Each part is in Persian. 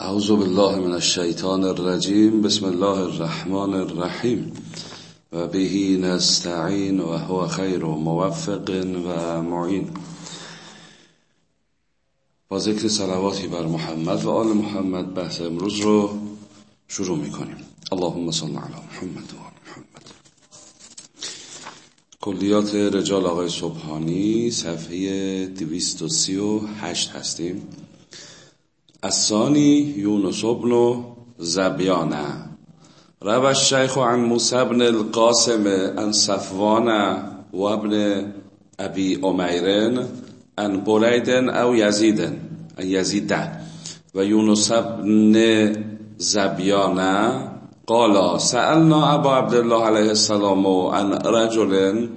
اعوذ بالله من الشیطان الرجیم بسم الله الرحمن الرحیم و بهی نستعین و هو خیر و موفق و معین. با ذکر صلواتی بر محمد و آل محمد بحث امروز رو شروع می‌کنیم. اللهم صل علی محمد و آل محمد. کلیات رجال آقای صبحانی صفحه 238 هستیم. الثانی یونس ابن زبیانه روى الشیخ عن موسى بن القاسم عن صفوان و ابن ابی امیر عن برید او یزید یزید و یونس بن زبیانه قال سألنا ابا عبدالله علیه السلام عن رجل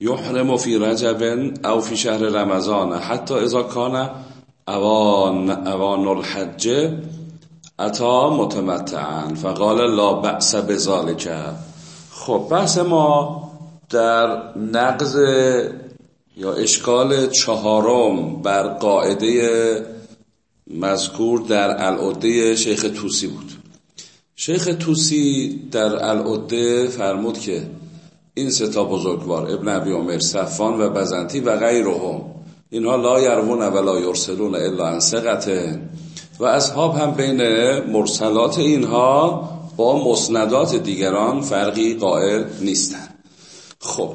يحرم في رجب او في شهر رمضان حتى اذا كان اوان, اوان الحج اتا متمتعن فقال لا بأس بذالک خب بحث ما در نقض یا اشکال چهارم بر قاعده مذکور در العده شیخ توسی بود. شیخ توسی در العده فرمود که این ستا بزرگوار ابن عبی عمر صفان و بزنتی و غیرهم اینها لا یرون و لا یرسلون الا عن و اصحاب هم بین مرسلات اینها با مسندات دیگران فرقی قائل نیستند خب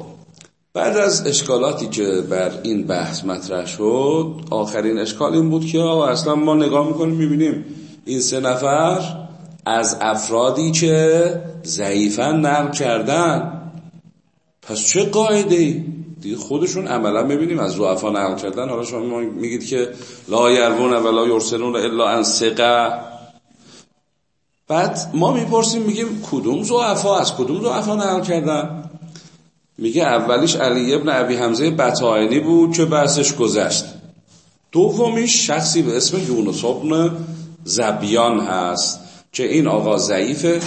بعد از اشکالاتی که بر این بحث مطرح شد آخرین اشکال این بود که اصلا ما نگاه می‌کنیم می‌بینیم این سه نفر از افرادی که ضعیفا نرم کردن. پس چه قاعده ای دیگه خودشون عملا می‌بینیم. از ضعفا نقل کردن حالا شما میگید که لا یرون لا یرسلون الا ان ثقه. بعد ما می‌پرسیم میگیم کدوم ضعفا از کدوم ضعفا نقل کردن؟ میگه اولیش علی ابن ابی حمزه بطائنی بود که بحثش گذشت. دومیش شخصی به اسم یونس ابن زبیان هست که این آقا ضعیف.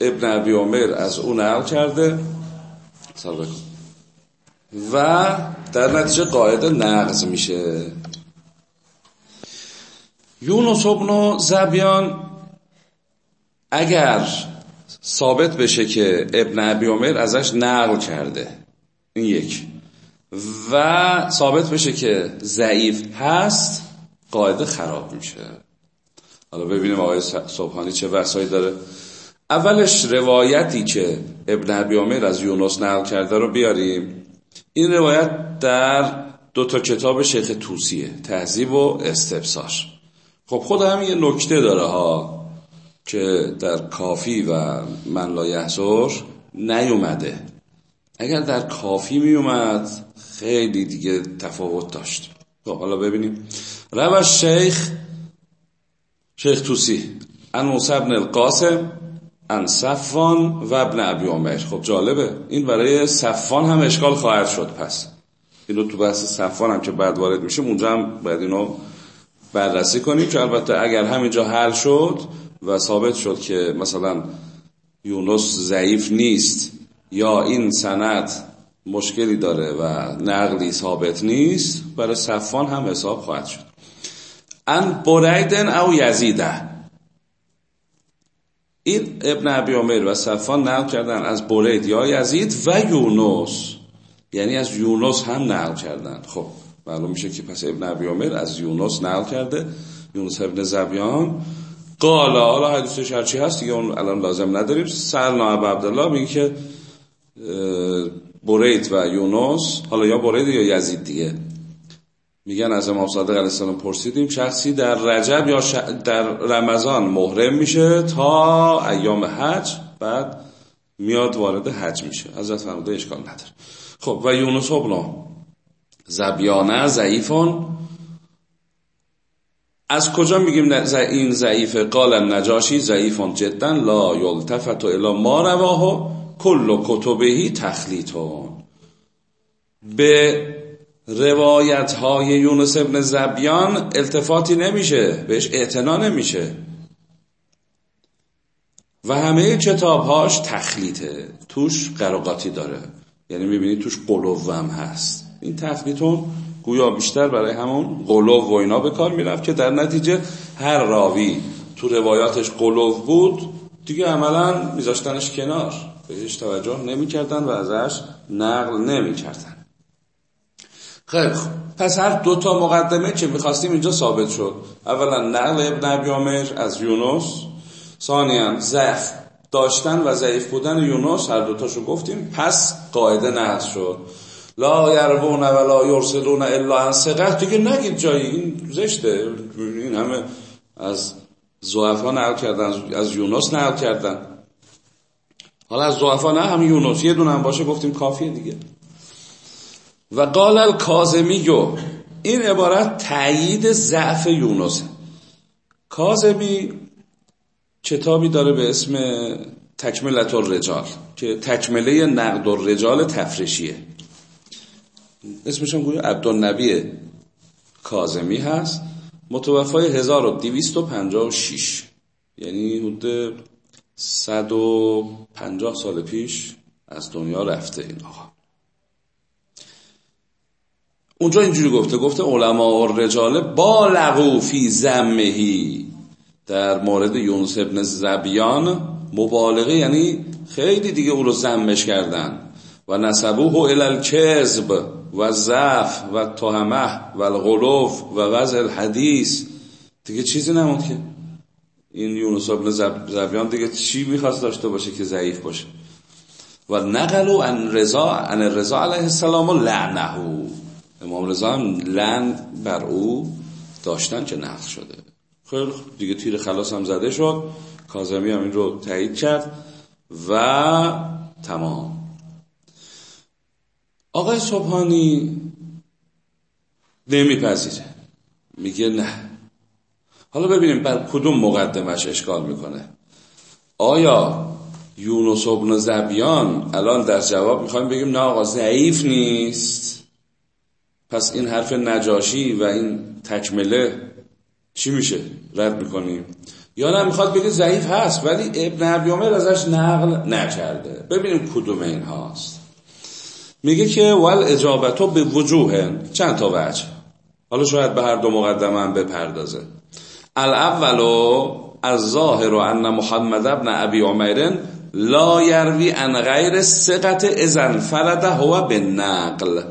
ابن ابی عمر از اون نقل کرده. سال و در نتیجه قاعده نقض میشه. یونس ابن زبیان اگر ثابت بشه که ابن ابی عمر ازش نقل کرده این یک. و ثابت بشه که ضعیف هست قاعده خراب میشه. حالا ببینیم آقای صبحانی چه بحثایی داره. اولش روایتی که ابن ابی عمر از یونس نقل کرده رو بیاریم. این روایت در دو تا کتاب شیخ توسیه تهذیب و استبصار. خب خود هم یه نکته داره ها که در کافی و من لا یحضر نیومده. اگر در کافی میومد خیلی دیگه تفاوت داشت. خب حالا ببینیم. روش شیخ شیخ توسی ان بن القاسم ان صفان و ابن ابی عمر. خب جالبه. این برای صفان هم اشکال خواهد شد. پس اینو تو بحث صفان هم که بعد وارد میشه اونجا هم باید اینو بررسی کنیم که البته اگر همینجا حل شد و ثابت شد که مثلا یونس ضعیف نیست یا این سند مشکلی داره و نقلی ثابت نیست برای صفان هم حساب خواهد شد. ان بریدن او یزیده. این ابن عبی عمر و صفان نقل کردن از برید یا یزید و یونس. یعنی از یونس هم نقل کردن. خب معلوم میشه که پس ابن عبی عمر از یونس نقل کرده. یونس ابن زبیان. قال حالا حدیثش هرچی هست؟ دیگه اون الان لازم نداریم. سرنا ابو عبدالله میگه که برید و یونس حالا یا برید یا یزید دیگه. میگن از امام صادق علیه السلام پرسیدیم شخصی در رجب یا در رمضان محرم میشه تا ایام حج بعد میاد وارد حج میشه. حضرت فرموده اشکال نداره. خب و یونس ابن زبیانه ضعیفون. از کجا میگیم این ضعیف قال نجاشی ضعیفون جدا. لا یلتفت الا ما رواه کل کتبهی تخلیتون به روایت های یونس ابن زبیان التفاتی نمیشه بهش اعتنا نمیشه. و همه کتابهاش تخلیته توش قراقاتی داره. یعنی می‌بینید توش قلوم هست. این تخلیتون گویا بیشتر برای همون قلوب و اینا به کار می‌رفت که در نتیجه هر راوی تو روایاتش قلوب بود دیگه عملا میذاشتنش کنار. بهش توجه نمی‌کردن و ازش نقل نمی‌کردن. خیلی خب پس هر دو تا مقدمه که می‌خواستیم اینجا ثابت شد. اولا نقل ابن ابی از یونس. ثانیا ضعف داشتن و ضعیف بودن یونس. هر دوتاشو گفتیم. پس قاعده نقل شد. لا یربون ولا یرسلون الا عن ثقه. دیگه نگید جایی. این زشته. این همه از ضعفا نقل کردن. از یونس نقل کردن. حالا از ضعفا نه هم یونس. یه دونه باشه گفتیم کافیه دیگه. و قال الکاظمی این عبارت تایید ضعف یونس. کاظمی کتابی داره به اسم تکملت الرجال که تکمله نقد الرجال تفرشیه. اسمش هم گویا عبدالنبی کازمی هست متوفای 1256 یعنی حدود 150 سال پیش از دنیا رفته این آقا. اونجا اینجوری گفته گفته علما و رجاله با لغو فی زمهی در مورد یونس ابن زبیان مبالغه یعنی خیلی دیگه او رو زمش کردن. و نسبوه الى الکذب و ضعف و تهمه و الغلوف و وضع الحدیث. دیگه چیزی نموند که. این یونس ابن زبیان دیگه چی می‌خواست داشته باشه که ضعیف باشه؟ و نقلو ان رضا ان رضا علیه السلام و لعنه. امام رضا هم لعن بر او داشتن که نقل شده. خیلی دیگه تیر خلاص هم زده شد. کازمی هم این رو تایید کرد و تمام. آقای صبحانی نمیپذیره. میگه نه. حالا ببینیم بر کدوم مقدمش اشکال می‌کنه. آیا یونس ابن زبیان الان در جواب می‌خوایم بگیم نه آقا ضعیف نیست. پس این حرف نجاشی و این تکمله چی میشه؟ رد می‌کنیم. یا نه می‌خواد بگه ضعیف هست ولی ابن عبیامر ازش نقل نکرده. ببینیم کدوم این هاست. میگه که ول اجابتو به وجوه چند تا وجه؟ حالا شاید به هر دو مقدمه هم بپردازه. الاولو از ظاهر و ان محمد ابن ابی عمیرن لا یروی ان غیر سقط ازن فرده هو به نقل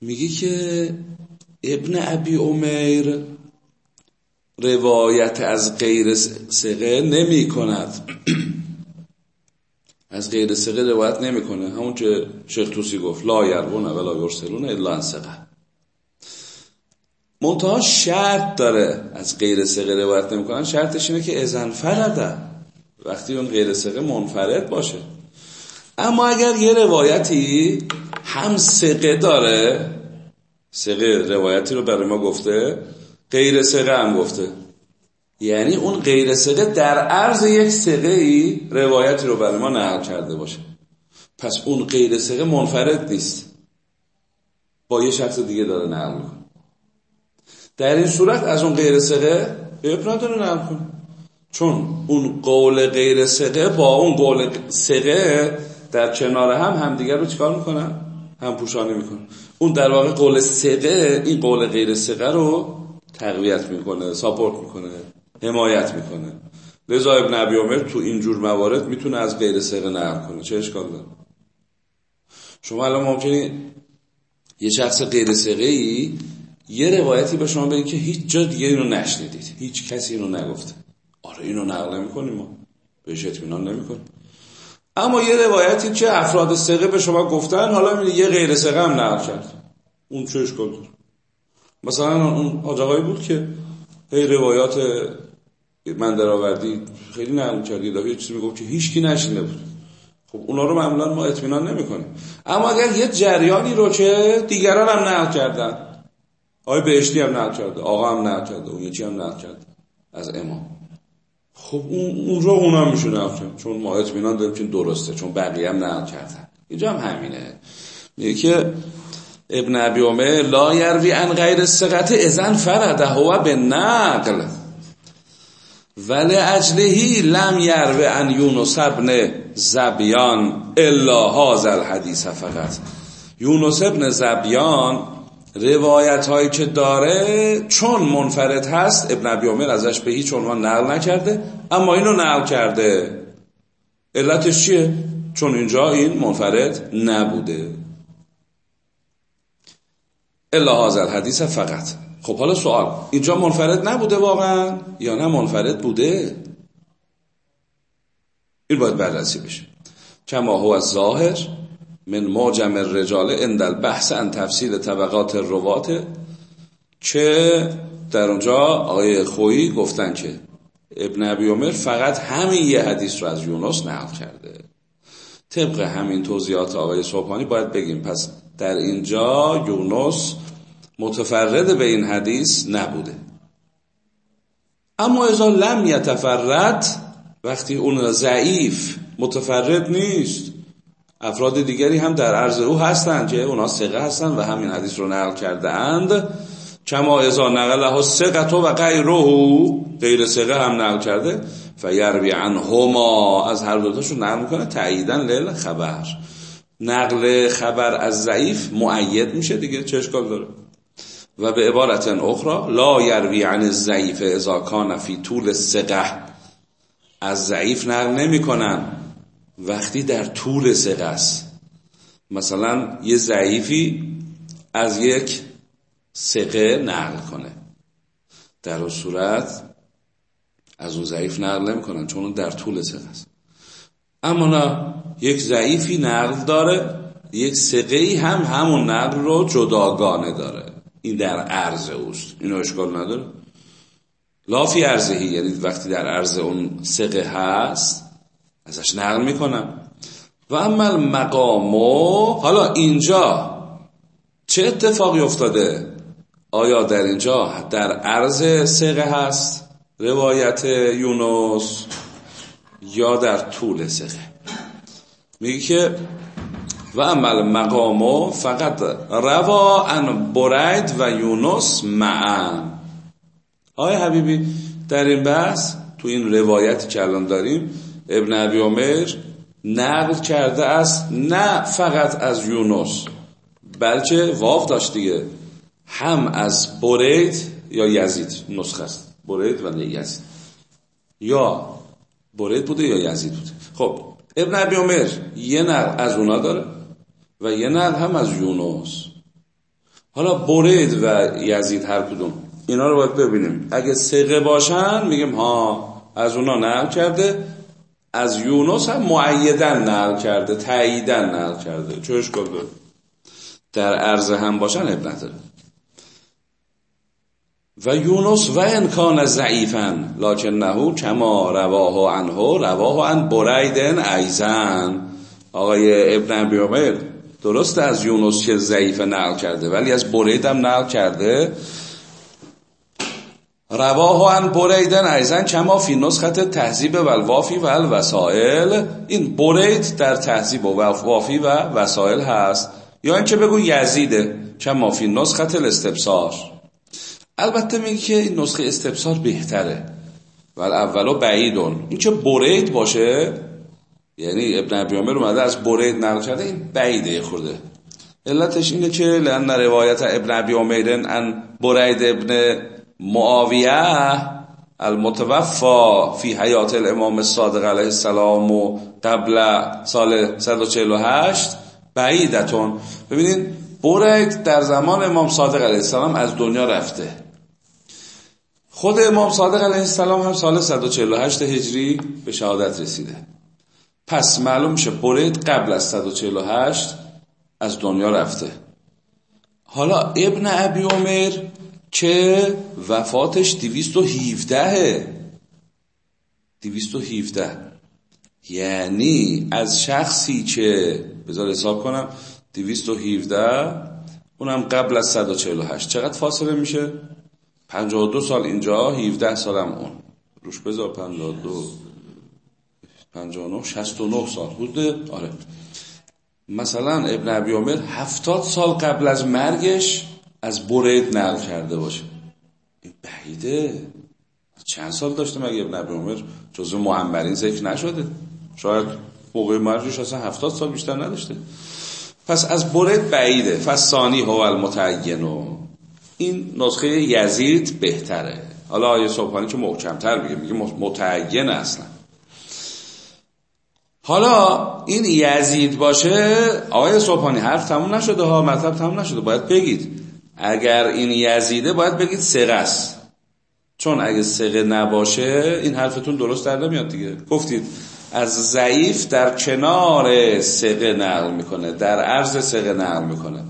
میگه که ابن ابی عمیر روایت از غیر سقه نمی کند از غیر سقه روایت نمی‌کنه. همون که شیخ توسی گفت لا یرون ولا یرسلون الا ان سقه شرط داره از غیر سقه روایت نمی‌کنن. شرطش اینه که ازن فرده وقتی اون غیر سقه منفرد باشه. اما اگر یه روایتی هم سقه داره. سقه روایتی رو برای ما گفته غیر سقه هم گفته. یعنی اون غیر سقه در عرض یک سقه ای روایتی رو برای ما نقل کرده باشه. پس اون غیر سقه منفرد نیست. با یه شخص دیگه داره نقل می‌کنه. در این صورت از اون غیر سقه عیب نداره نقل کنه چون اون قول غیر سقه با اون قول سقه در کنار هم همدیگر رو چیکار می‌کنن؟ هم پوشانی می‌کنن اون در واقع قول سقه این قول غیر سقه رو تقویت می‌کنه ساپورت می‌کنه حمایت می‌کنه. لذا ابن ابی عمر تو اینجور موارد می‌تونه از غیر سقه نقل کنه. چه اشکال داره؟ شما الان ممکنه یه شخص غیر سقه ای یه روایتی به شما بگه که هیچ جا دیگه اینو نشنیدید. هیچ کسی اینو نگفته. آره اینو نقل نمی‌کنیم ما. بهش اطمینان نمی‌کنیم. اما یه روایتی که افراد سقه به شما گفتن حالا یه غیر سقه هم نقل کرد. اون چه اشکال داره مثلا اون حاج بود که هی روایات من در آوردی خیلی نقل دفعه یه چیزی می‌گفت که هیچکی نشینده بود. خب اونا رو معمولا ما اطمینان نمی‌کنیم. اما اگر یه جریانی رو که دیگران هم نقل کردن آقای بهشتی هم نقل کرده آقا هم نقل کرده اون یکی هم نقل کرده از امام. خب اون اونجا اونا میشه کرد چون ما اطمینان داریم که درسته چون بقیه هم نقل کردن. اینجا هم همینه. میگه که ابن ابی عمر لا یروی ان غیر سقط ازن فرده هو به نقل ولی اجلهی لم یروی ان یونس ابن زبیان الا هذا الحدیث فقط. یونس ابن زبیان روایت هایی که داره چون منفرد هست ابن ابی عمر ازش به هیچ عنوان نقل نکرده اما اینو نقل کرده. علتش چیه؟ چون اینجا این منفرد نبوده. الا هازل حدیث فقط. خب حالا سوال اینجا منفرد نبوده واقعا یا نه منفرد بوده؟ این باید بررسی بشه. کما هو از ظاهر من معجم الرجال اندل بحث ان تفصیل طبقات روات که در اونجا آقای خویی گفتن که ابن ابی عمر فقط همین یه حدیث رو از یونس نقل کرده. طبق همین توضیحات آقای صبحانی باید بگیم. پس در اینجا یونس متفرد به این حدیث نبوده. اما ازا لم یتفرد وقتی اون ضعیف متفرد نیست. افراد دیگری هم در عرض او هستند که اونا سقه هستند و همین حدیث رو نقل کرده اند کما ازا نقله سقه و غیره غیر سقه هم نقل کرده فیروی هما از هر دوتاشو نقل می‌کنه تعییدن لیل خبر. نقل خبر از ضعیف معید میشه دیگه چه اشکال داره؟ و به عبارت اخرى لا یروی عن الضعیف اذا کان فی طول سقه از ضعیف نقل نمی‌کنن. وقتی در طول سقه است. مثلا یه ضعیفی از یک سقه نقل کنه. در اون صورت از اون ضعیف نقل نمی‌کنن چون در طول سقه است. اما نه یک ضعیفی نقل داره یک سقه هم همون نقل رو جداگانه داره. این در عرض اوست. اینو اشکال نداره. لافی عرضهی یعنی وقتی در عرض اون سقه هست ازش نقل می‌کنم. و عمل مقامو حالا اینجا چه اتفاقی افتاده؟ آیا در اینجا در عرض سقه هست روایت یونس یا در طول سقه؟ میگه که و عمل مقامو فقط روا ان برید و یونس معن. آیا حبیبی در این بحث تو این روایتی که الان داریم ابن عبی عمر نقل کرده است نه فقط از یونس بلکه واف داشت دیگه هم از برید یا یزید نسخه است. برید و یزید یا برید بوده یا یزید بوده. خب ابن عبی عمر یه نقل از اونا داره و یه نقل هم از یونس. حالا برید و یزید هر کدوم اینا رو باید ببینیم. اگه سقه باشن میگیم ها از اونا نقل کرده. از یونس هم معیدن نقل کرده تاییدن نقل کرده. اشکال داره در عرض هم باشن عیب نداره و یونس و ان کان ضعیفا لکنه کما رواه عنه رواه عن برید ایضا. آقای ابن عمر درست از یونس که ضعیف نقل کرده ولی از برید هم نقل کرده. رواه عن برید ایضا کما فی نسخة التهذیب و الوافی و الوسائل. این برید در تهذیب و وافی و وسائل هست. یا اینکه بگو یزیده کما فی نسخت الاستبصار. البته میگه که این نسخه استبصار بهتره. و اولو بعیدون. این که برید باشه؟ یعنی ابن ابی عمر اومده از برید نقل کرده این بعیده خورده. علتش اینه که لان روایت ابن ابی عمر ان برید ابن معاویه المتوفا فی حیات الامام صادق علیه السلام و قبل سال 148 بعیدتون. ببینید برید در زمان امام صادق علیه السلام از دنیا رفته. خود امام صادق علیه السلام هم سال 148 هجری به شهادت رسیده. پس معلوم میشه برید قبل از 148 از دنیا رفته. حالا ابن ابی عمر که وفاتش 217 217 یعنی از شخصی که بذار حساب کنم 217 اونم قبل از 148 چقدر فاصله میشه؟ 52 سال اینجا 17 سالم اون. روش بذار 52 59 69 سال. بوده آره. مثلا ابن ابی عمر 70 سال قبل از مرگش از برید نقل کرده باشه. این بعیده. چند سال داشته مگه ابن ابی عمر جزو معمرین ذکر نشده؟ شاید موقع مرگش اصلا 70 سال بیشتر نداشته. پس از برد بعیده. پس ثانی هو المتعینو این نسخه یزید بهتره. حالا آیه صبحانی که محکمتر میگه میگه متعین اصلا. حالا این یزید باشه آقای صبحانی حرف تموم نشده ها مطلب تموم نشده. باید بگید. اگر این یزیده باید بگید سقه است. چون اگه سقه نباشه این حرفتون درست در نمیاد دیگه. گفتید از ضعیف در کنار سقه نقل می‌کنه در عرض سقه نقل می‌کنه.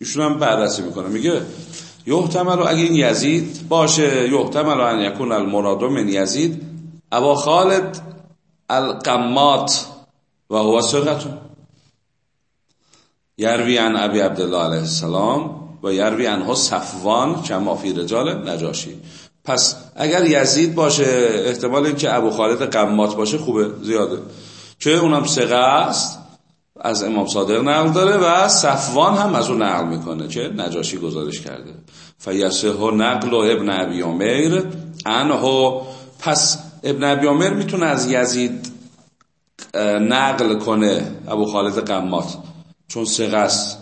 ایشون هم بررسی می‌کنه. میگه یحتمل اگه این یزید باشه یحتمل ان یکون المراد من یزید ابا خالد القمات و هو سقتون یروی عن ابی عبدالله علیه السلام و یروی عنها صفوان کما فی رجال نجاشی. پس اگر یزید باشه احتمال این که ابو خالد قمات باشه خوبه زیاده. که اونم سقه است از امام صادق نقل داره و صفوان هم از اون نقل می‌کنه که نجاشی گزارش کرده. فیسه نقل و ابن ابی عمیر انهو. پس ابن ابی عمیر می‌تونه از یزید نقل کنه ابو خالد قمات چون سقه است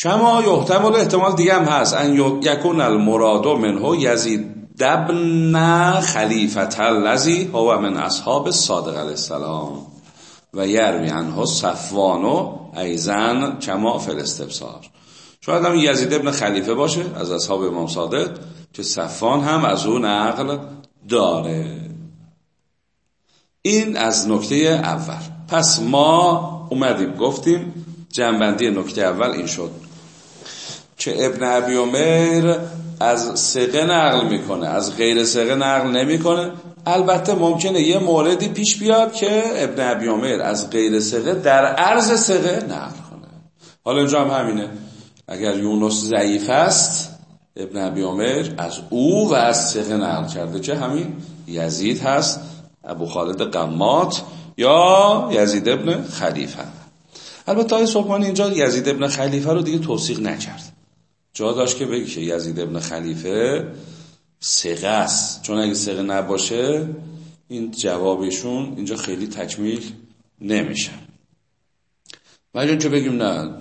کما یحتمل احتمال دیگه هم هست. ان یکون المراد منه یزید دبن خلیفت الذی هو من اصحاب صادق علیه السلام و یروی عنه صفوانو ایزن کما فل استبصار شاید هم یزید ابن خلیفه باشه از اصحاب امام صادق که صفوان هم از اون نقل داره. این از نکته اول. پس ما اومدیم گفتیم جنبندی نکته اول این شد. که ابن ابی عمر از سقه نقل می‌کنه از غیر سقه نقل نمی‌کنه. البته ممکنه یه موردی پیش بیاد که ابن ابی عمر از غیر سقه در عرض سقه نقل کنه. حالا اینجا هم همینه. اگر یونس ضعیف است ابن ابی عمر از او و از سقه نقل کرده چه همین؟ یزید هست ابو خالد قمات یا یزید ابن خلیفه. البته های صبحانی اینجا یزید ابن خلیفه رو دیگه توصیق نکرد. جا داشت که بگی که یزید ابن خلیفه سقه است. چون اگه سقه نباشه این جوابشون اینجا خیلی تکمیل نمیشه. ولی چه بگیم نه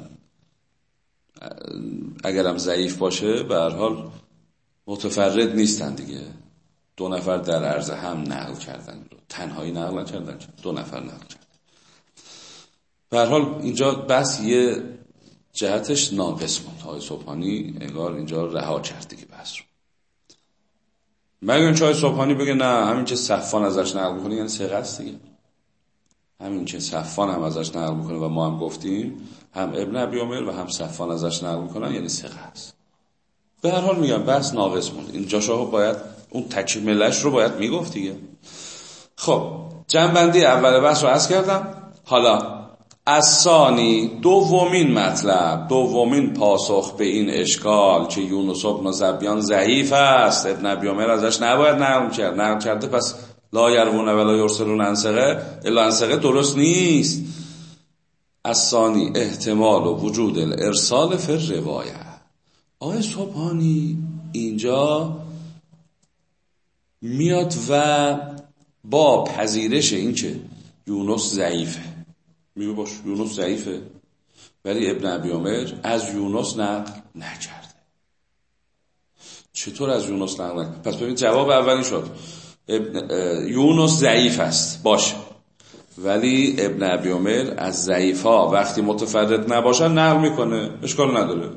اگرم ضعیف باشه به هر حال متفرد نیستن دیگه. دو نفر در عرض هم نقل کردن. تنهایی نقل کردن دو نفر نقل کردن. به هر حال اینجا بس یه جهتش ناقص بود. های صبحانی انگار اینجا رها کرد دیگه بحث رو. مگه چای صبحانی بگه نه همین که صفان ازش نقل می‌کنه یعنی سقه است دیگه. همین که صفان هم ازش نقل می‌کنه و ما هم گفتیم هم ابن ابی عمر و هم صفان ازش نقل می‌کنن یعنی سقه است به هر حال میگم بحث ناقص بود. اینجا شاه باید اون تکمیلش رو باید می‌گفت دیگه. خب جنبندی اول بحث رو از کردم. حالا ثانی دومین مطلب دومین پاسخ به این اشکال که یونس ابن زبیان ضعیف است. ابن ابی عمر ازش نباید نقل کرد. نقل کرده پس لا یرون ولا یرسلون انسقه الا انسقه درست نیست. ثانی احتمال و وجود الارسال فر روایه آقای صبحانی اینجا میاد و با پذیرش اینکه یونس ضعیفه. میگه باش یونس ضعیفه. ولی ابن ابی عمر از یونس نقل نکرده. چطور از یونس نقل نکرده؟ پس ببین جواب اولی شد. یونس ضعیف است. باشه ولی ابن ابی عمر از ضعیف ها وقتی متفرد نباشن نقل می‌کنه. اشکال نداره.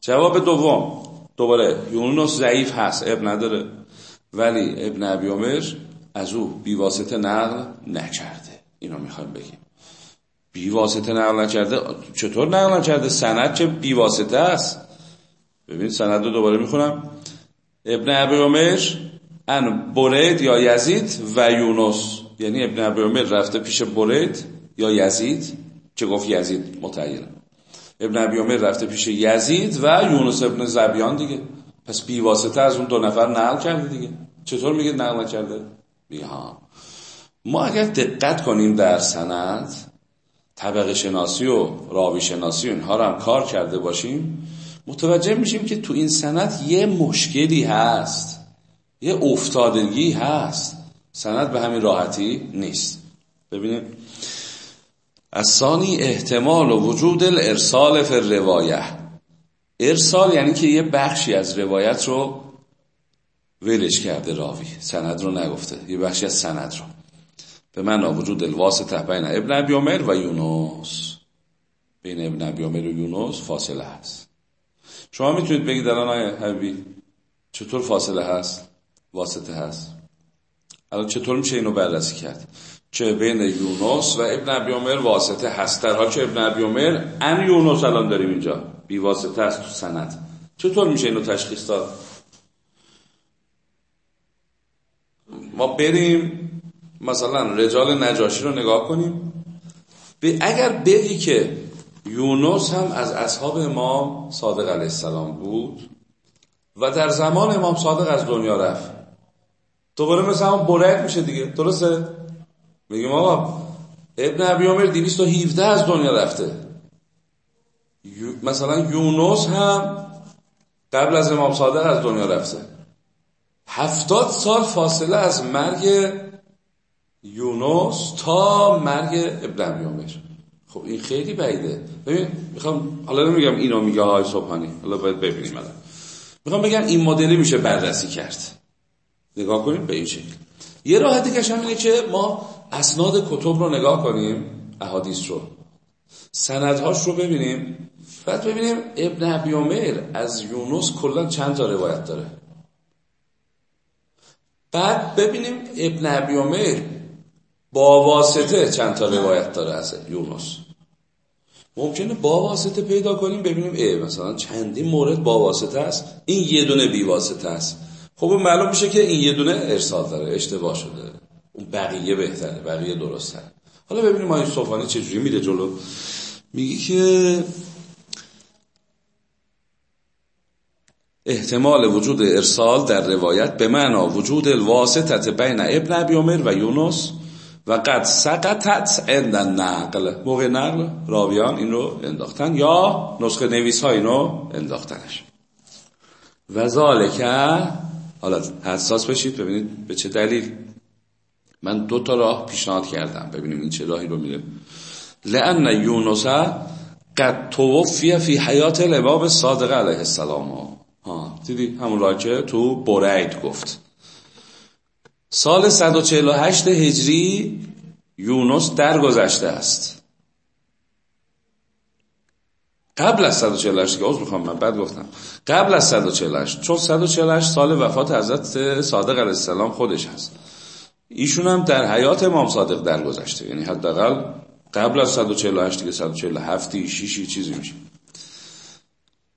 جواب دوم. دوباره یونس ضعیف هست. اب نداره. ولی ابن ابی عمر از او بیواسطه نقل نکرده. اینو می‌خوایم بگیم. بی واسطه نقل نکرده چطور نقل نکرده؟ سند چه بی واسطه است؟ ببین سند رو دوباره می‌خونم. ابن ابی عمر ان برید یا یزید و یونس. یعنی ابن ابی عمر رفته پیش برید یا یزید که گفت یزید؟ متعین. ابن ابی عمر رفته پیش یزید و یونس ابن زبیان دیگه. پس بی واسطه از اون دو نفر نقل کرده دیگه. چطور میگه نقل کرده بی ها. ما اگر دقت کنیم در سند طبقه شناسی و راوی شناسی و اینها رو هم کار کرده باشیم متوجه میشیم که تو این سند یه مشکلی هست یه افتادگی هست. سند به همین راحتی نیست. ببینید ثانی احتمال و وجود الارسال فی روایه ارسال یعنی که یه بخشی از روایت رو ولش کرده راوی. سند رو نگفته. یه بخشی از سند رو. به من وجود الواسطه بین ابن ابی و یونس. بین ابن ابی و یونس فاصله هست شما می‌تونید بگید الان آیه حبیبی چطور فاصله هست واسطه هست؟ الان چطور میشه اینو بررسی کرد؟ چه بین یونس و ابن ابی عمر واسطه هست. در حال که ابن ابی عمر ان یونس الان داریم اینجا. بی واسطه است تو سند. چطور میشه اینو تشخیص داد؟ ما بریم مثلا رجال نجاشی رو نگاه کنیم. اگر بگی که یونس هم از اصحاب امام صادق علیه السلام بود و در زمان امام صادق از دنیا رفت. دوباره مثل همون برک میشه دیگه. درسته؟ میگیم آقا ابن عبی عمر 217 از دنیا رفته. مثلا یونس هم قبل از امام صادق از دنیا رفته. هفتاد سال فاصله از مرگ یونس تا مرگ ابن عبی عمر خب این خیلی بعیده. ببین می‌خوام حالا نمیگم اینو میگه های صبحانی. حالا باید ببینیم الان. می‌خوام بگم این مدلی میشه بررسی کرد. نگاه کنیم به این شکل. یه راه دیگه هم اینه که ما اسناد کتب رو نگاه کنیم احادیث رو. سندهاش رو ببینیم. بعد ببینیم ابن عبی عمر از یونس کلا چند تا روایت داره. بعد ببینیم ابن عبی عمر با واسطه چند تا روایت داره از یونس. ممکنه با واسطه پیدا کنیم ببینیم ای مثلا چندین مورد با واسطه است. این یه دونه بی واسطه است. خب معلوم میشه که این یه دونه ارسال داره اشتباه شده. اون بقیه بهتره بقیه درسته حالا ببینیم آیه صوفانی چجوری میره جلو. میگی که احتمال وجود ارسال در روایت به معنا وجود الواسطت بین ابن ابی عمر و یونس و قد سقطت عند نقل موقع نقل راویان این رو انداختن یا نسخه نویس ها اینو انداختنش. و ذالکه حالا حساس بشید ببینید به چه دلیل. من دو تا راه پیشنهاد کردم ببینیم این چه راهی رو میره لان یونس قد توفی فی حیات الامام صادق علیه السلام. ها دیدی؟ همون راه که تو برید گفت. سال 148 هجری یونس درگذشته است. قبل از 148 که عوض می‌خوام من بعد گفتم. قبل از 148 چون 148 سال وفات حضرت صادق علیه السلام خودش هست. ایشون هم در حیات امام صادق درگذشته. یعنی حداقل قبل از 148 دیگه 147 شیشی چیزی میشه.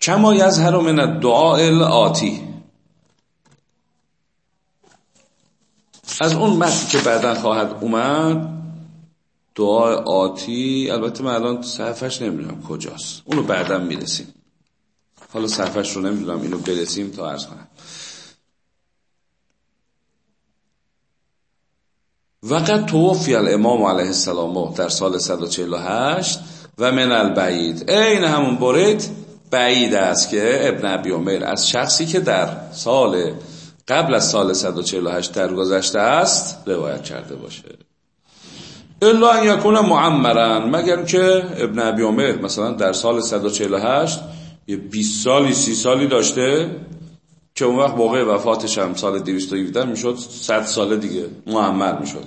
کما یظهر من الدعاء آتی از اون متن که بعدا خواهد اومد دعای آتی البته من الان صحفش نمی‌دونم کجاست. اونو بعدا می‌رسیم. حالا صحفش رو نمی‌دونم اینو برسیم تا عرض کنم. وقت توفی الامام علیه السلام در سال 148 و من البعید. این همون برید بعید است که ابن ابی عمر از شخصی که در سال قبل از سال 148 درگذشته است روایت کرده باشه. الا ان یکون معمرن مگر که ابن ابی عمر مثلا در سال 148 یه 20 سالی 30 سالی داشته که اون وقت موقع وفاتش هم سال 217 می‌شد 100 ساله دیگه معمر می‌شد.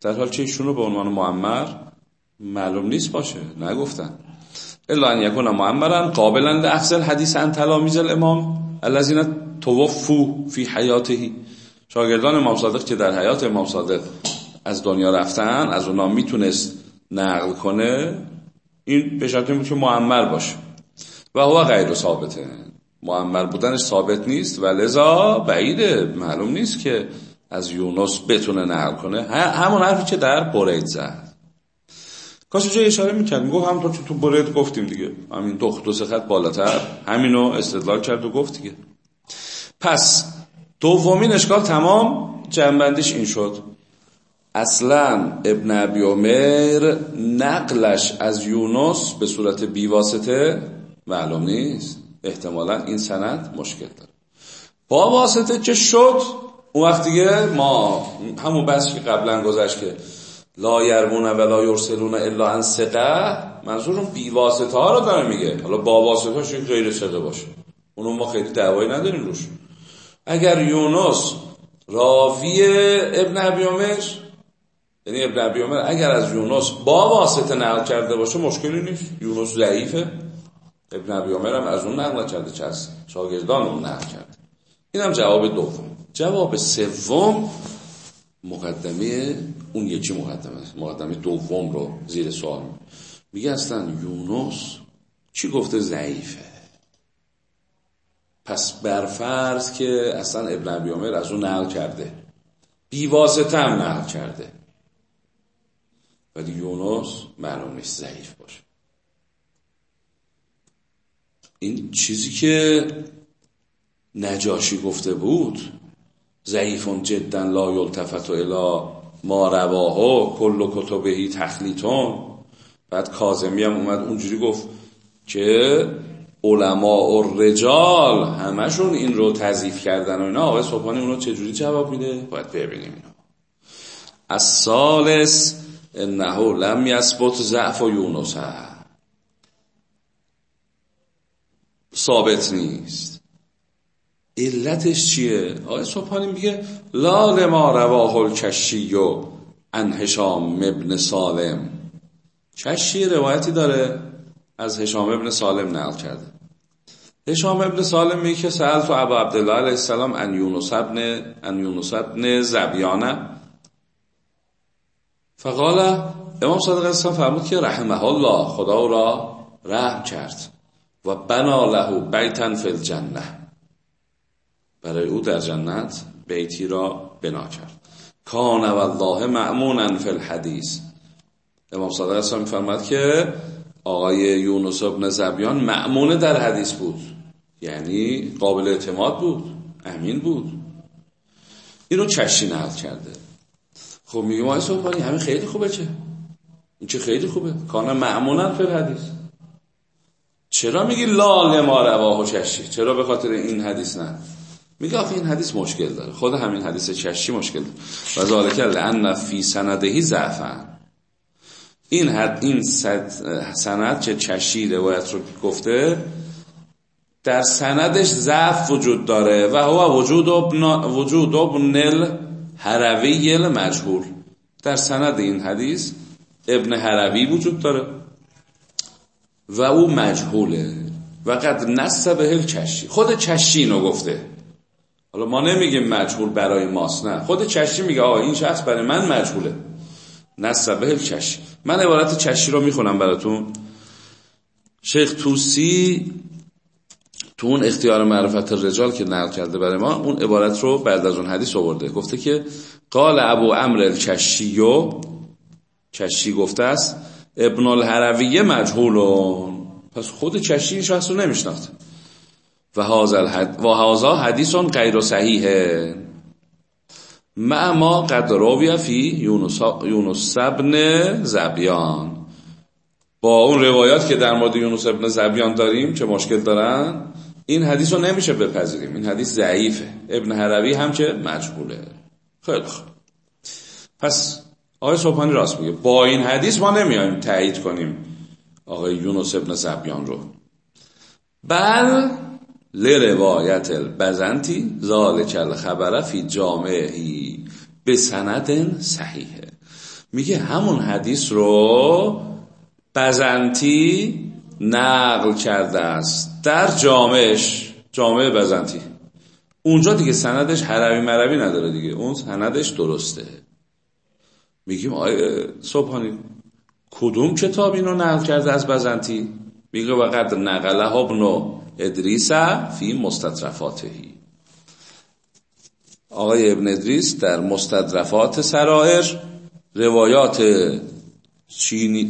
در حال چه ایشون رو به عنوان معمر معلوم نیست باشه نگفتن. الا ان یکون معمرن قابلا لاخذ الحدیث عن تلاميذ الامام الذين توفو فی حیاتهی شاگردان امام صادق که در حیات امام صادق از دنیا رفتن از اونا می‌تونست نقل کنه این به شرط که معمر باشه. و هو غیر ثابته. معمر بودنش ثابت نیست و لذا بعیده. معلوم نیست که از یونس بتونه نقل کنه. همون حرفی که در برید زد. کاش جای اشاره می‌کرد. می‌گفت همونطور که تو برید گفتیم دیگه. همین دو, دو خط بالاتر. همینو استدلال کرد و گفت دیگه. پس دومین اشکال تمام جنبندیش این شد. اصلا ابن ابی عمر نقلش از یونس به صورت بیواسطه معلوم نیست. احتمالا این سند مشکل داره. با واسطه که شد؟ اون وقت دیگه ما همون بحثی که قبلا گذشت که لا یرمون ولا یرسلون الا عن ثقه منظور اون بی واسطه ها رو داره میگه. حالا با واسطه هاش غیر ثقه باشه. اونو ما خیلی دعوایی نداریم روش. اگر یونس راوی ابن ابی یعنی ابن ابی عمر اگر از یونس با واسطه نقل کرده باشه مشکلی نیست. یونس ضعیفه. ابن ابی عمر هم از اون نقل کرده از شاگردان اون نقل کرده. اینم جواب دوم. جواب سوم مقدمه اون یکی مقدمه مقدمه دوم رو زیر سوال میگه اصلا یونس چی گفته؟ ضعیفه. پس برفرض که اصلا ابن ابی عمر از اون نقل کرده. بیواسطه هم نقل کرده. ولی یونس معلوم ضعیف باشه. این چیزی که نجاشی گفته بود ضعیفون جدا لا یلتفت الا ما رواه کل کتبهی تخلیتون بعد کازمی هم اومد اونجوری گفت که علماء و رجال همشون این رو تضیف کردن و اینا آقای صبحانی اونو چجوری جواب میده؟ باید ببینیم اینا از سالس انه لم یثبت ضعف و یونس. ثابت نیست. علتش چیه؟ آقای صبحانی میگه لا لما رواه الکشی و ان هشام ابن سالم. کشی روایتی داره از هشام ابن سالم نقل کرده. هشام ابن سالم میگه که تو ابا عبدالله علیه السلام ان یونس ابن ان یونس ابن زبیانه. فقال امام صادق السلام فرمود که رحمه الله خدا او را رحم کرد. و بنا له بیتن فی الجنه. برای او در جنت بیتی را بنا کرد. کان والله معمونا فی الحدیث. امام صادق السلام فرمود که آقای یونس ابن زبیان معمون در حدیث بود. یعنی قابل اعتماد بود. امین بود. اینو چشی نقل کرده. خب میگم آقای صبحانی همین خیلی خوبه چه؟ این چه خیلی خوبه؟ کانه معمولا فر حدیث چرا میگی لا لما رواه چشی چرا به خاطر این حدیث نه؟ میگه آخه این حدیث مشکل داره. خود همین حدیث چشی مشکل داره. و ذالک لان فی سندهی ضعفن. این حد این سند چه چشی روایت رو گفته در سندش ضعف وجود داره و هو وجود ابن وجود ابن الحروی مجهول در سند این حدیث ابن حروی وجود داره و او مجهوله و قد نسبه چشی. خود چشی اینو گفته. حالا ما نمیگیم مجهول برای ماست نه. خود چشی میگه آقا این شخص برای من مجهوله. نسبه چشی من عبارت چشی رو می‌خونم براتون. شیخ توسی تو اون اختیار معرفت رجال که نقل کرده برای ما اون عبارت رو بعد از اون حدیث آورده. گفته که قال ابو امر الکشیو کشی گفته است ابن الحرویه مجهولون. پس خود کشی این شخص رو نمیشناخت. و هازا حدیث غیر صحیحه. مع ما قد راوی فی یونس ابن زبیان. با اون روایات که در مورد یونس ابن زبیان داریم چه مشکل دارن؟ این حدیث رو نمیشه بپذیریم. این حدیث ضعیفه. ابن حروی هم که مجبوره خیلی خوب. پس آقای صبحانی راست میگه. با این حدیث ما نمیایم تایید کنیم آقای یونس ابن زبیان رو. بل لروایت البزنتی ذالک الخبر فی جامعهی به سند صحیحه میگه همون حدیث رو بزنتی نقل کرده است. در جامعش جامعه بزنتی. اونجا دیگه سندش حروی مروی نداره دیگه. اون سندش درسته. میگیم آیه صبحانی کدوم کتاب اینو نقل کرده از بزنتی؟ میگه وقت نقله ابن ادریس فی مستطرفاتهی آقای ابن ادریس در مستدرفات سرائر روایات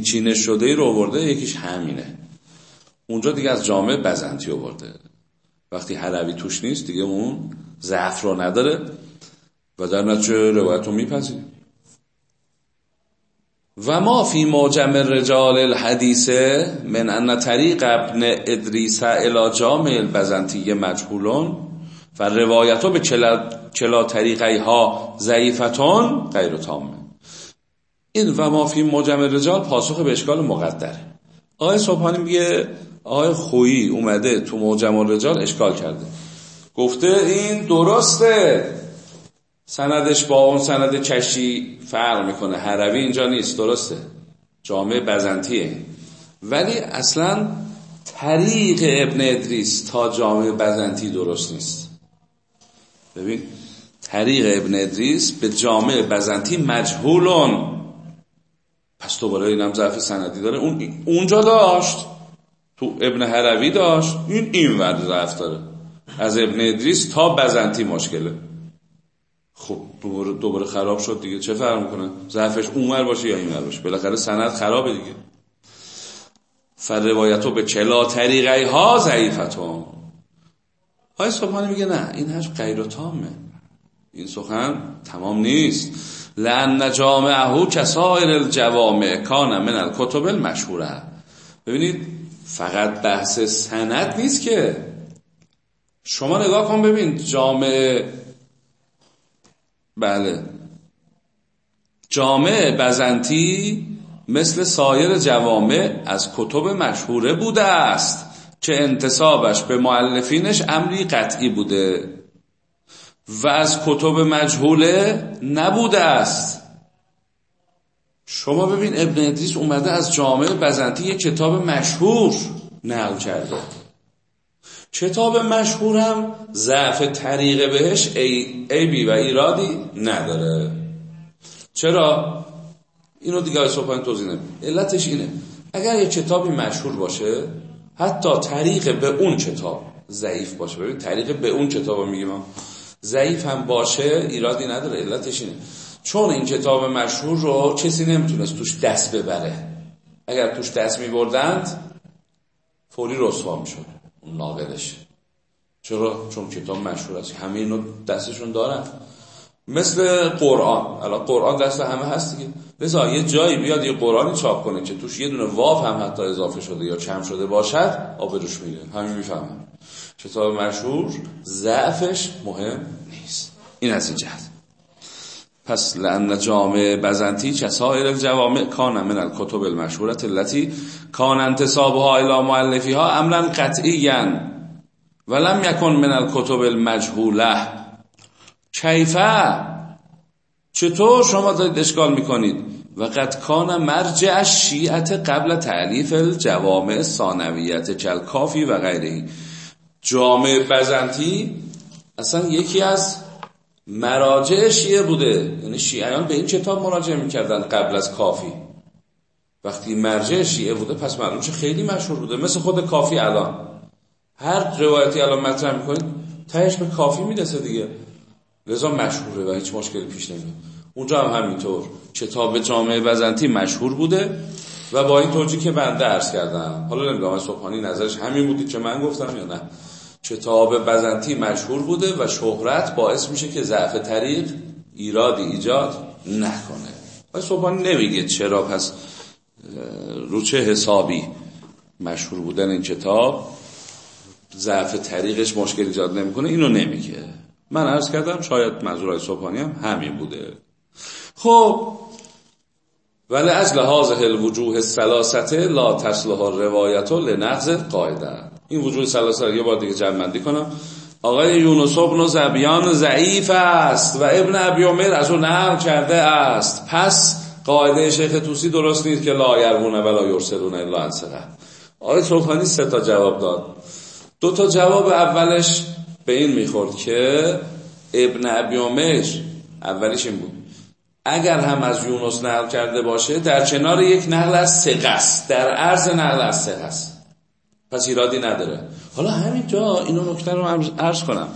چینه شده رو آورده یکیش همینه. اونجا دیگه از جامعه بزنتی آورده. وقتی حلوی توش نیست دیگه اون ضعف رو نداره و در نتیجه روایت رو میپذیریم و ما فی موجم رجال الحدیث من ان طریق ابن ادریس الى جامع البزنتی مجهولون و روایت به چلا, چلا طریقه ها ضعیفتون غیر تامه این و مافی مجمع رجال پاسخ به اشکال مقدره. آقای صبحانی میگه آقای خویی اومده تو معجم رجال اشکال کرده. گفته این درسته. سندش با اون سند کشی فرق می‌کنه. حروی اینجا نیست. درسته. جامعه بزنتیه. ولی اصلا طریق ابن ادریس تا جامعه بزنتی درست نیست. ببین طریق ابن ادریس به جامعه بزنتی مجهولون. پس دوباره اینم ضعف سندی داره. اون اونجا داشت. تو ابن حروی داشت. این این ورد ضعف داره. از ابن ادریس تا بزنتی مشکله. خب دوباره, خراب شد دیگه. چه فرق می‌کنه؟ ضعفش اونور باشه یا اینور باشه؟ بالاخره سند خرابه دیگه. فروایتو به چلا طریقه ها ضعیفتون های صبحانی میگه نه این حرف غیر تامه. این سخن تمام نیست. لان جامعه کسایر الجوامع کان من الکتب المشهوره. ببینید فقط بحث سند نیست که. شما نگاه کن ببین جامعه بله. جامعه بزنتی مثل سایر جوامع از کتب مشهوره بوده است که انتصابش به معلفینش امری قطعی بوده و از کتب مجهوله نبوده است. شما ببین ابن ادریس اومده از جامعه بزنتی یک کتاب مشهور نقل کرده. کتاب مشهورم ضعف طریق بهش ای, و ایرادی نداره. چرا؟ اینو دیگه صبحان توضیح نمید علتش اینه. اگر یه کتابی مشهور باشه حتی طریق به اون کتاب ضعیف باشه. ببین طریق به اون کتاب میگیم. ضعیف هم باشه ایرادی نداره. علتش اینه. چون این کتاب مشهور رو کسی نمی‌تونست توش دست ببره. اگر توش دست میبردند فوری رسوا می‌شد. اون ناقلش چرا؟ چون کتاب مشهور است. همه اینو دستشون دارن. مثل قرآن. الان قرآن دست همه هست دیگه. لذا یه جایی بیاد یه قرآنی چاپ کنه که توش یه دونه واف هم حتی اضافه شده یا کم شده باشد آبروش میره همین می‌فهمن کتاب مشهور ضعفش مهم نیست. این از این جهت. پس لان جامع بزنتی چسائر الجوامع کان من الکتب المشهورت التي کان انتصابها الى مؤلفیها امرا قطعیا ولم یکن من الکتب المجهوله کیفه چطور شما دارید اشکال می‌کنید؟ و قد کان مرجع شیعت قبل تعلیف الجوامع ثانویت کل کافی و غیره جامع بزنتی اصلا یکی از مراجع شیعه بوده. یعنی شیعیان به این کتاب مراجعه می‌کردن قبل از کافی. وقتی مرجع شیعه بوده پس معلوم خیلی مشهور بوده. مثل خود کافی الان. هر روایتی الان مطرح می‌کنید تهش به کافی میدسه دیگه. لذا مشهوره و هیچ مشکلی پیش نمیاد. اونجا هم همینطور. کتاب جامعه بزنتی مشهور بوده و با این توجیه که بنده عرض کردم. حالا نمی‌دونم صبحانی نظرش همین بودی که من گفتم یا نه. کتاب بزنتی مشهور بوده و شهرت باعث میشه که ضعف طریق ایرادی ایجاد نکنه. و صبحانی نمیگه چرا پس رو چه حسابی مشهور بودن این کتاب؟ ضعف طریقش مشکل ایجاد نمی‌کنه؟ اینو نمیگه. من عرض کردم شاید منظورهای صبحانی هم همین بوده. خب ولی از لحاظ الوجوه سلاسته لا تصلح روایت لنقض قاعده. این وجوه سلاسته یه بار دیگه جمع کنم. آقای یونس ابن زبیان ضعیف است و ابن ابی عمر از اون نقل کرده است. پس قاعده شیخ توسی درست نیست که لا یرمونه ولا یرسلون الا انسقه آقای صبحانی سه تا جواب داد. دو تا جواب اولش به این می‌خورد که ابن ابی عمر اولیش این بود. اگر هم از یونس نقل کرده باشه در کنار یک نقل از سقه در عرض نقل از سقه است. پس ایرادی نداره. حالا همینجا اینو نکته رو عرض کنم.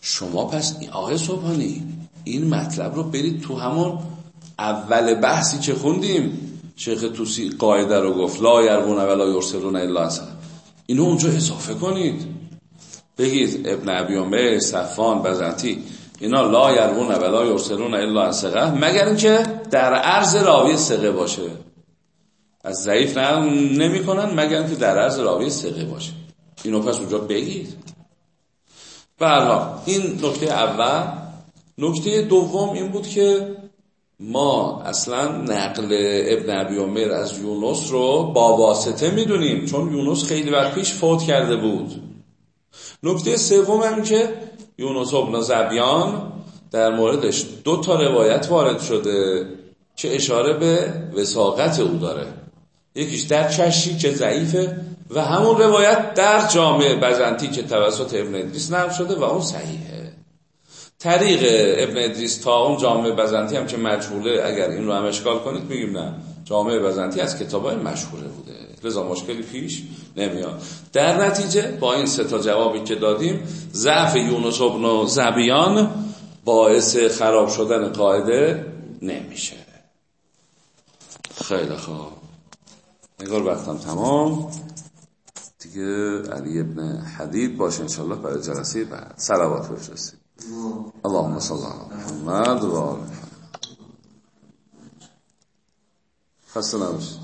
شما پس آقای صبحانی این مطلب رو برید تو همون اول بحثی که خوندیم. شیخ توسی قاعده رو گفت لا یربون ولا یرسلون الا اینو اونجا اضافه کنید. بگید ابن عبیومه صفان بزنتی اینا لا یرون ولا یرسلون الا عن مگر اینکه در عرض راوی سقه باشه. از ضعیف نقل نمی‌کنن مگر اینکه در عرض راوی سقه باشه. اینو پس اونجا بگید. به این نکته اول. نکته دوم این بود که ما اصلا نقل ابن ابی عمر از یونس رو با واسطه می‌دونیم چون یونس خیلی وقت پیش فوت کرده بود. نکته سوم هم که یونس ابن زبیان در موردش دو تا روایت وارد شده که اشاره به وساقت او داره. یکیش در چشی که ضعیفه و همون روایت در جامعه بزنتی که توسط ابن ادریس نقل شده و اون صحیحه. طریق ابن ادریس تا اون جامعه بزنتی هم که مجهوله اگر این رو هم اشکال کنید میگیم نه. جامعه بزنتی از کتابای مشهوره بوده. لذا مشکلی پیش نمیاد. در نتیجه با این سه تا جوابی که دادیم ضعف یونس ابن زبیان باعث خراب شدن قاعده نمیشه. خیلی خوب. نگار وقتم تمام. دیگه علی ابن حدید باشه انشالله برای جلسه بعد. سلوات بفرستید اللهم صل علی محمد و آل محمد. خسته نباشید.